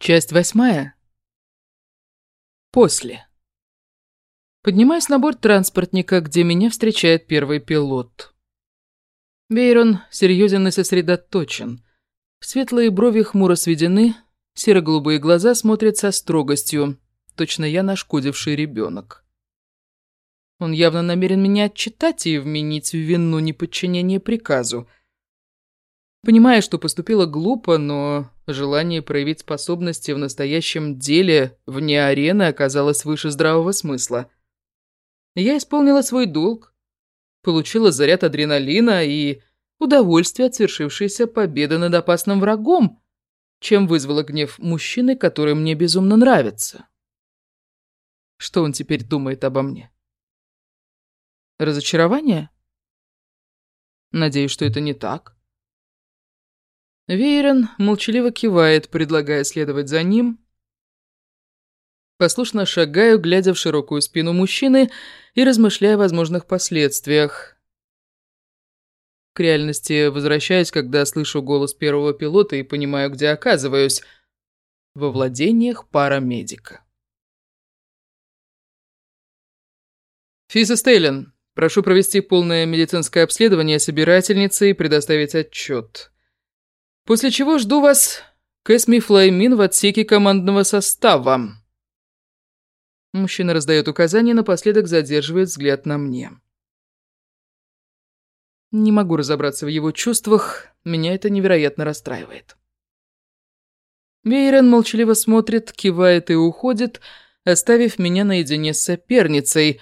Часть восьмая. После. Поднимаюсь на борт транспортника, где меня встречает первый пилот. Бейрон серьезен и сосредоточен. Светлые брови хмуро сведены, серо-голубые глаза смотрят со строгостью. Точно я нашкодивший ребенок. Он явно намерен меня отчитать и вменить в вину неподчинения приказу — Понимая, что поступила глупо, но желание проявить способности в настоящем деле вне арены оказалось выше здравого смысла. Я исполнила свой долг, получила заряд адреналина и удовольствие от свершившейся победы над опасным врагом, чем вызвала гнев мужчины, который мне безумно нравится. Что он теперь думает обо мне? Разочарование? Надеюсь, что это не так. Вейрон молчаливо кивает, предлагая следовать за ним. Послушно шагаю, глядя в широкую спину мужчины и размышляя о возможных последствиях. К реальности возвращаюсь, когда слышу голос первого пилота и понимаю, где оказываюсь. Во владениях парамедика. Физа Стейлен, прошу провести полное медицинское обследование собирательницы и предоставить отчет. После чего жду вас, Кэсми Флаймин, в отсеке командного состава. Мужчина раздает указания, напоследок задерживает взгляд на мне. Не могу разобраться в его чувствах, меня это невероятно расстраивает. Вейрон молчаливо смотрит, кивает и уходит, оставив меня наедине с соперницей,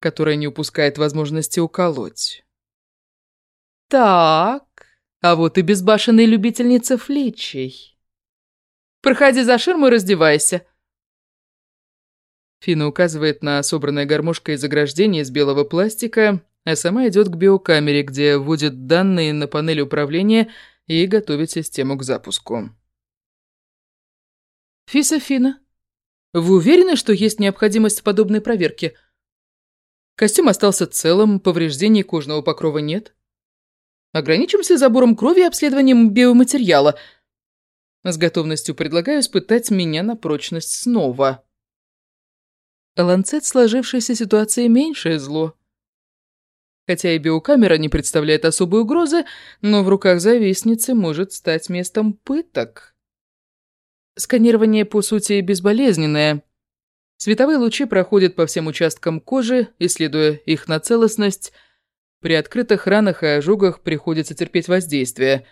которая не упускает возможности уколоть. «Так, а вот и безбашенная любительница фличей. Проходи за ширму и раздевайся. Фина указывает на собранное гармошкой заграждение из белого пластика, а сама идет к биокамере, где вводит данные на панель управления и готовит систему к запуску. Фиса Фина, вы уверены, что есть необходимость в подобной проверке? Костюм остался целым, повреждений кожного покрова нет. Ограничимся забором крови и обследованием биоматериала. С готовностью предлагаю испытать меня на прочность снова. Ланцет сложившейся ситуации меньшее зло. Хотя и биокамера не представляет особой угрозы, но в руках завистницы может стать местом пыток. Сканирование, по сути, безболезненное. Световые лучи проходят по всем участкам кожи, исследуя их на целостность, при открытых ранах и ожогах приходится терпеть воздействие.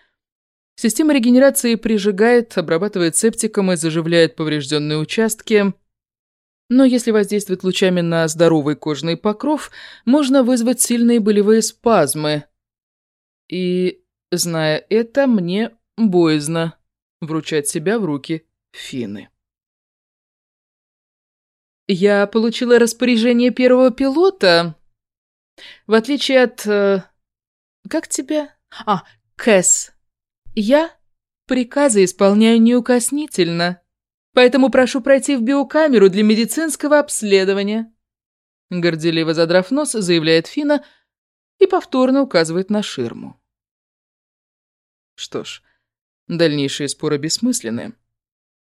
Система регенерации прижигает, обрабатывает септиком и заживляет поврежденные участки. Но если воздействовать лучами на здоровый кожный покров, можно вызвать сильные болевые спазмы. И, зная это, мне боязно вручать себя в руки Фины. Я получила распоряжение первого пилота в отличие от... Э, как тебя? А, Кэс. Я приказы исполняю неукоснительно, поэтому прошу пройти в биокамеру для медицинского обследования. Горделиво задрав нос, заявляет Фина и повторно указывает на ширму. Что ж, дальнейшие споры бессмысленны.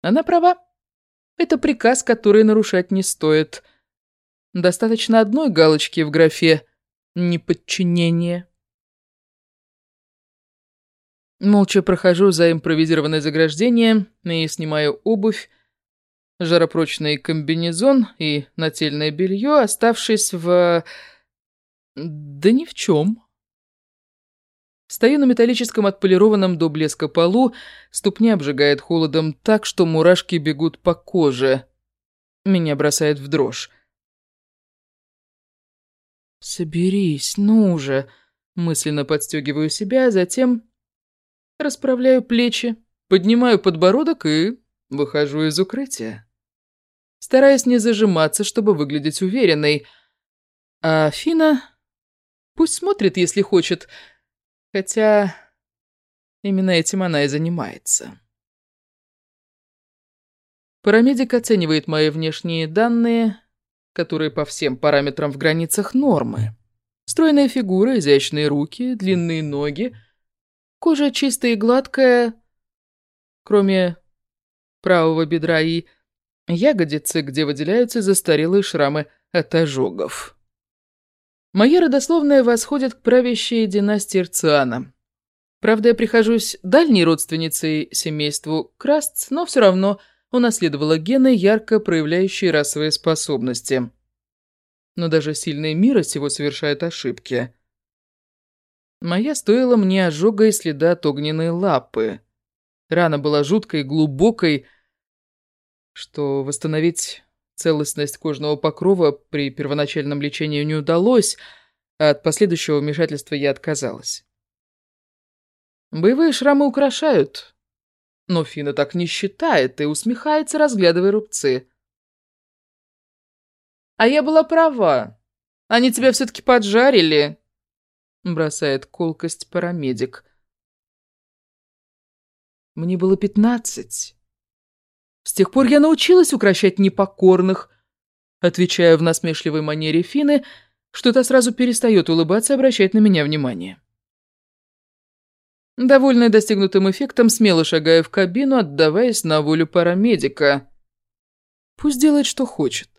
Она права. Это приказ, который нарушать не стоит. Достаточно одной галочки в графе неподчинение. Молча прохожу за импровизированное заграждение и снимаю обувь, жаропрочный комбинезон и нательное белье, оставшись в... да ни в чем. Стою на металлическом отполированном до блеска полу, ступня обжигает холодом так, что мурашки бегут по коже. Меня бросает в дрожь. «Соберись, ну же!» Мысленно подстегиваю себя, затем расправляю плечи, поднимаю подбородок и выхожу из укрытия. Стараюсь не зажиматься, чтобы выглядеть уверенной. А Фина пусть смотрит, если хочет, хотя именно этим она и занимается. Парамедик оценивает мои внешние данные, которые по всем параметрам в границах нормы. Стройная фигура, изящные руки, длинные ноги, кожа чистая и гладкая, кроме правого бедра и ягодицы, где выделяются застарелые шрамы от ожогов. Моя родословная восходит к правящей династии Рциана. Правда, я прихожусь дальней родственницей семейству Крастц, но все равно унаследовала гены, ярко проявляющие расовые способности. Но даже сильные мира сего совершают ошибки. Моя стоила мне ожога и следа от огненной лапы. Рана была жуткой, глубокой, что восстановить целостность кожного покрова при первоначальном лечении не удалось, а от последующего вмешательства я отказалась. Боевые шрамы украшают, но Фина так не считает и усмехается, разглядывая рубцы. «А я была права. Они тебя все-таки поджарили», — бросает колкость парамедик. Мне было пятнадцать. С тех пор я научилась укращать непокорных, отвечая в насмешливой манере Фины, что та сразу перестает улыбаться и обращать на меня внимание. Довольная достигнутым эффектом, смело шагая в кабину, отдаваясь на волю парамедика. Пусть делает, что хочет.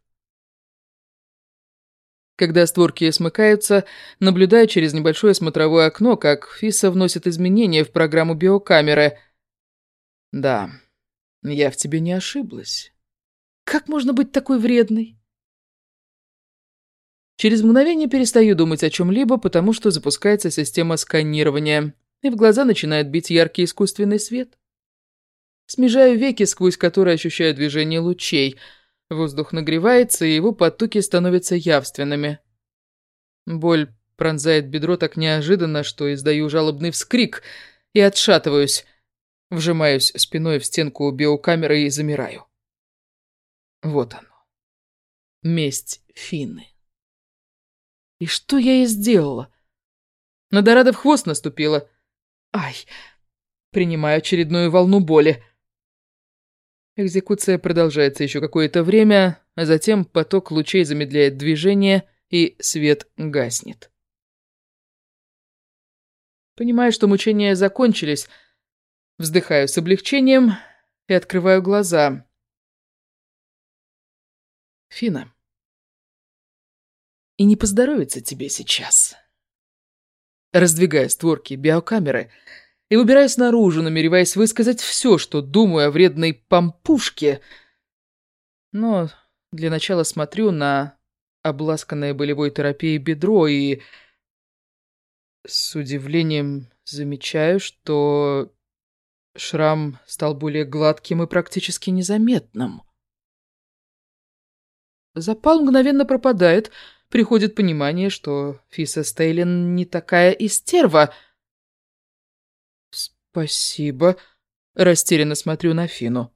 Когда створки смыкаются, наблюдая через небольшое смотровое окно, как Фиса вносит изменения в программу биокамеры. Да, я в тебе не ошиблась. Как можно быть такой вредной? Через мгновение перестаю думать о чем-либо, потому что запускается система сканирования и в глаза начинает бить яркий искусственный свет. Смежаю веки, сквозь которые ощущаю движение лучей. Воздух нагревается, и его потоки становятся явственными. Боль пронзает бедро так неожиданно, что издаю жалобный вскрик и отшатываюсь. Вжимаюсь спиной в стенку биокамеры и замираю. Вот оно. Месть Фины. И что я ей сделала? На Дорадо в хвост наступила. Ай! Принимаю очередную волну боли. Экзекуция продолжается еще какое-то время, а затем поток лучей замедляет движение, и свет гаснет. Понимаю, что мучения закончились, вздыхаю с облегчением и открываю глаза. Фина. И не поздоровится тебе сейчас. Раздвигая створки биокамеры и выбираюсь наружу, намереваясь высказать все, что думаю о вредной помпушке. Но для начала смотрю на обласканное болевой терапией бедро и с удивлением замечаю, что шрам стал более гладким и практически незаметным. Запал мгновенно пропадает — приходит понимание, что Фиса Стейлин не такая истерва. «Спасибо», — растерянно смотрю на Фину.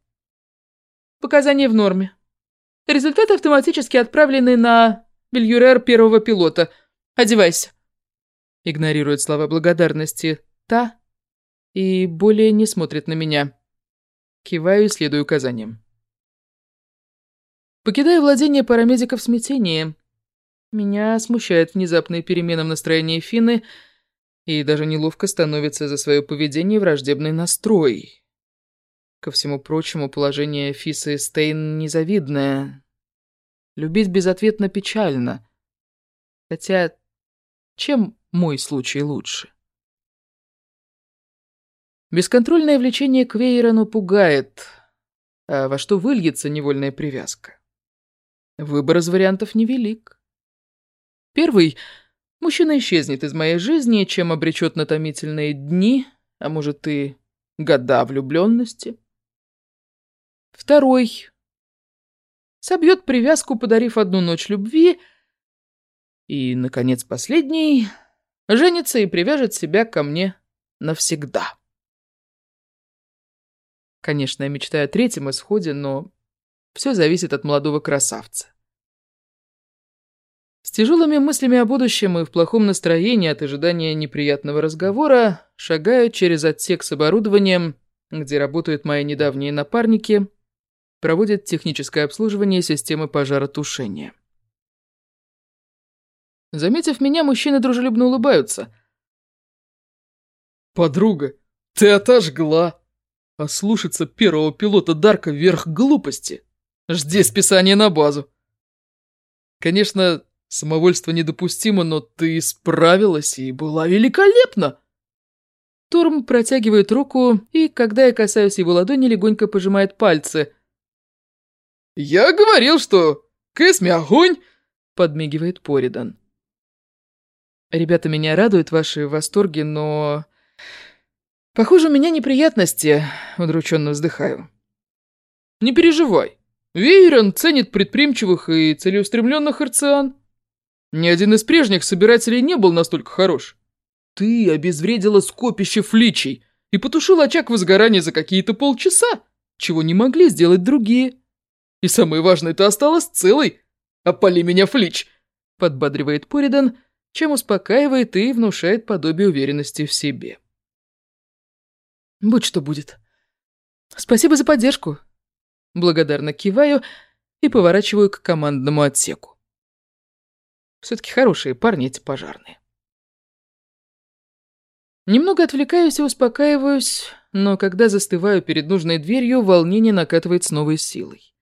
«Показания в норме. Результаты автоматически отправлены на Бельюрер первого пилота. Одевайся». Игнорирует слова благодарности та и более не смотрит на меня. Киваю и следую указаниям. Покидаю владение парамедиков в смятении. Меня смущает внезапные перемены в настроении Фины, и даже неловко становится за свое поведение враждебный настрой. Ко всему прочему, положение Фисы Стейн незавидное. Любить безответно печально. Хотя, чем мой случай лучше? Бесконтрольное влечение к Вейрону пугает, а во что выльется невольная привязка? Выбор из вариантов невелик. Первый – мужчина исчезнет из моей жизни, чем обречет на томительные дни, а может и года влюбленности. Второй – собьет привязку, подарив одну ночь любви. И, наконец, последний – женится и привяжет себя ко мне навсегда. Конечно, я мечтаю о третьем исходе, но все зависит от молодого красавца. Тяжелыми мыслями о будущем и в плохом настроении от ожидания неприятного разговора шагаю через отсек с оборудованием, где работают мои недавние напарники, проводят техническое обслуживание системы пожаротушения. Заметив меня, мужчины дружелюбно улыбаются. «Подруга, ты отожгла!» А слушаться первого пилота Дарка вверх глупости. Жди списания на базу. Конечно, самовольство недопустимо, но ты справилась и была великолепна. Турм протягивает руку, и, когда я касаюсь его ладони, легонько пожимает пальцы. «Я говорил, что Кэсми огонь!» — подмигивает Поридан. «Ребята, меня радуют ваши восторги, но...» «Похоже, у меня неприятности», — удрученно вздыхаю. «Не переживай. Вейрон ценит предприимчивых и целеустремленных арциан. Ни один из прежних собирателей не был настолько хорош. Ты обезвредила скопище фличей и потушил очаг возгорания за какие-то полчаса, чего не могли сделать другие. И самое важное, ты осталась целой. Опали меня, флич!» — подбадривает Поридан, чем успокаивает и внушает подобие уверенности в себе. Будь что будет. Спасибо за поддержку. Благодарно киваю и поворачиваю к командному отсеку. Все-таки хорошие парни эти пожарные. Немного отвлекаюсь и успокаиваюсь, но когда застываю перед нужной дверью, волнение накатывает с новой силой.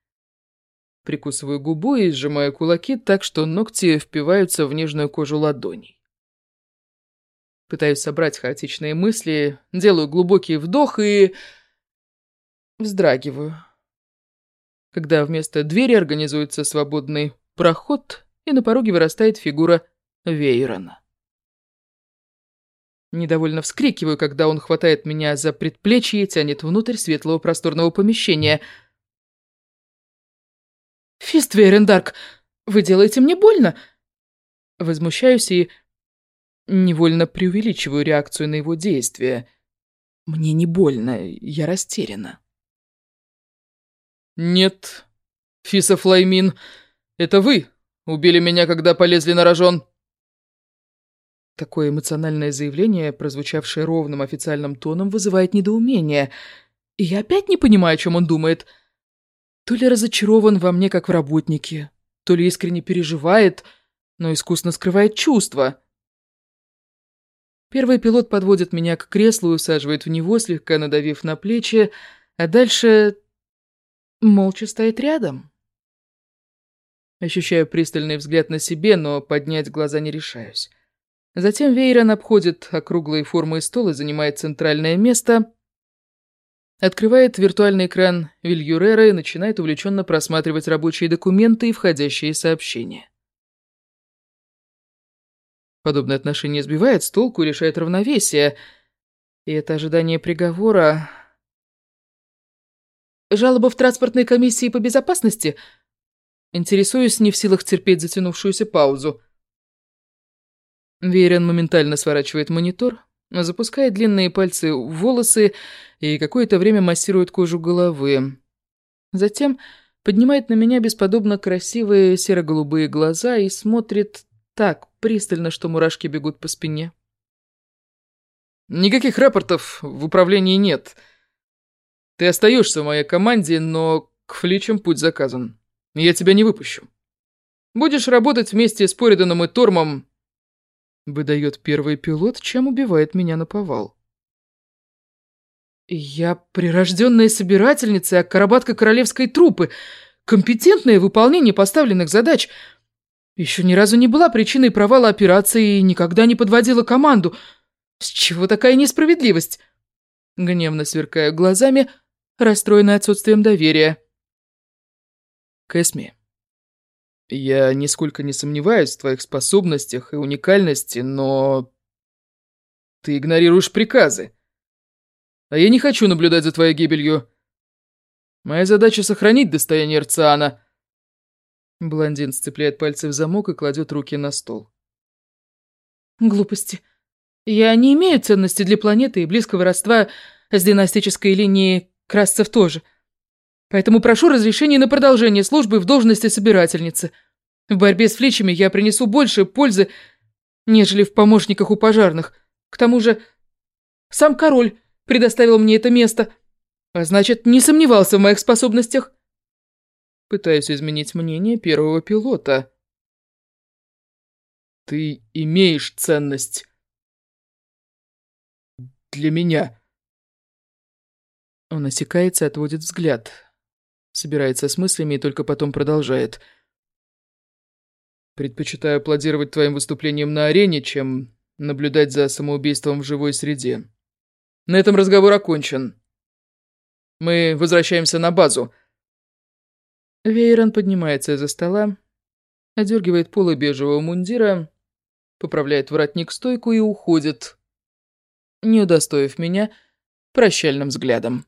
Прикусываю губу и сжимаю кулаки так, что ногти впиваются в нежную кожу ладоней. Пытаюсь собрать хаотичные мысли, делаю глубокий вдох и... вздрагиваю. Когда вместо двери организуется свободный проход, и на пороге вырастает фигура Вейрона. Недовольно вскрикиваю, когда он хватает меня за предплечье и тянет внутрь светлого просторного помещения. «Фист Вейрендарк, вы делаете мне больно!» Возмущаюсь и Невольно преувеличиваю реакцию на его действия. Мне не больно, я растеряна. «Нет, Фиса Флаймин, это вы убили меня, когда полезли на рожон». Такое эмоциональное заявление, прозвучавшее ровным официальным тоном, вызывает недоумение. И я опять не понимаю, о чем он думает. То ли разочарован во мне, как в работнике, то ли искренне переживает, но искусно скрывает чувства. Первый пилот подводит меня к креслу и усаживает в него, слегка надавив на плечи, а дальше молча стоит рядом. Ощущаю пристальный взгляд на себе, но поднять глаза не решаюсь. Затем Вейрон обходит округлые формы стол и занимает центральное место, открывает виртуальный экран Вильюрера и начинает увлеченно просматривать рабочие документы и входящие сообщения. Подобное отношение сбивает с толку и решает равновесие. И это ожидание приговора... Жалоба в транспортной комиссии по безопасности? Интересуюсь, не в силах терпеть затянувшуюся паузу. Верен моментально сворачивает монитор, запускает длинные пальцы в волосы и какое-то время массирует кожу головы. Затем поднимает на меня бесподобно красивые серо-голубые глаза и смотрит так пристально, что мурашки бегут по спине. «Никаких рапортов в управлении нет. Ты остаешься в моей команде, но к фличам путь заказан. Я тебя не выпущу. Будешь работать вместе с Пориданом и Тормом», — выдает первый пилот, чем убивает меня на повал. «Я прирожденная собирательница и акробатка королевской трупы, компетентное выполнение поставленных задач — еще ни разу не была причиной провала операции и никогда не подводила команду. С чего такая несправедливость? Гневно сверкая глазами, расстроенная отсутствием доверия. Кэсми, я нисколько не сомневаюсь в твоих способностях и уникальности, но... Ты игнорируешь приказы. А я не хочу наблюдать за твоей гибелью. Моя задача — сохранить достояние Арциана — Блондин сцепляет пальцы в замок и кладет руки на стол. Глупости. Я не имею ценности для планеты и близкого родства с династической линией красцев тоже. Поэтому прошу разрешения на продолжение службы в должности собирательницы. В борьбе с фличами я принесу больше пользы, нежели в помощниках у пожарных. К тому же сам король предоставил мне это место, а значит, не сомневался в моих способностях. Пытаюсь изменить мнение первого пилота. Ты имеешь ценность. Для меня. Он осекается, отводит взгляд. Собирается с мыслями и только потом продолжает. «Предпочитаю аплодировать твоим выступлением на арене, чем наблюдать за самоубийством в живой среде. На этом разговор окончен. Мы возвращаемся на базу». Вейрон поднимается из-за стола, одергивает полы бежевого мундира, поправляет воротник-стойку и уходит, не удостоив меня прощальным взглядом.